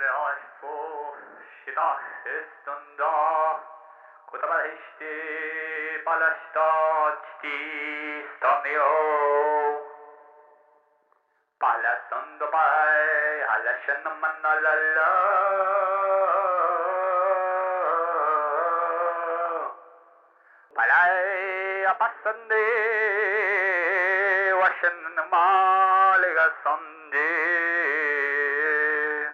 learfo shida estunda kutabashti palashta chti stamyo palasando pai alashan manalala palai apasande washan maliga sande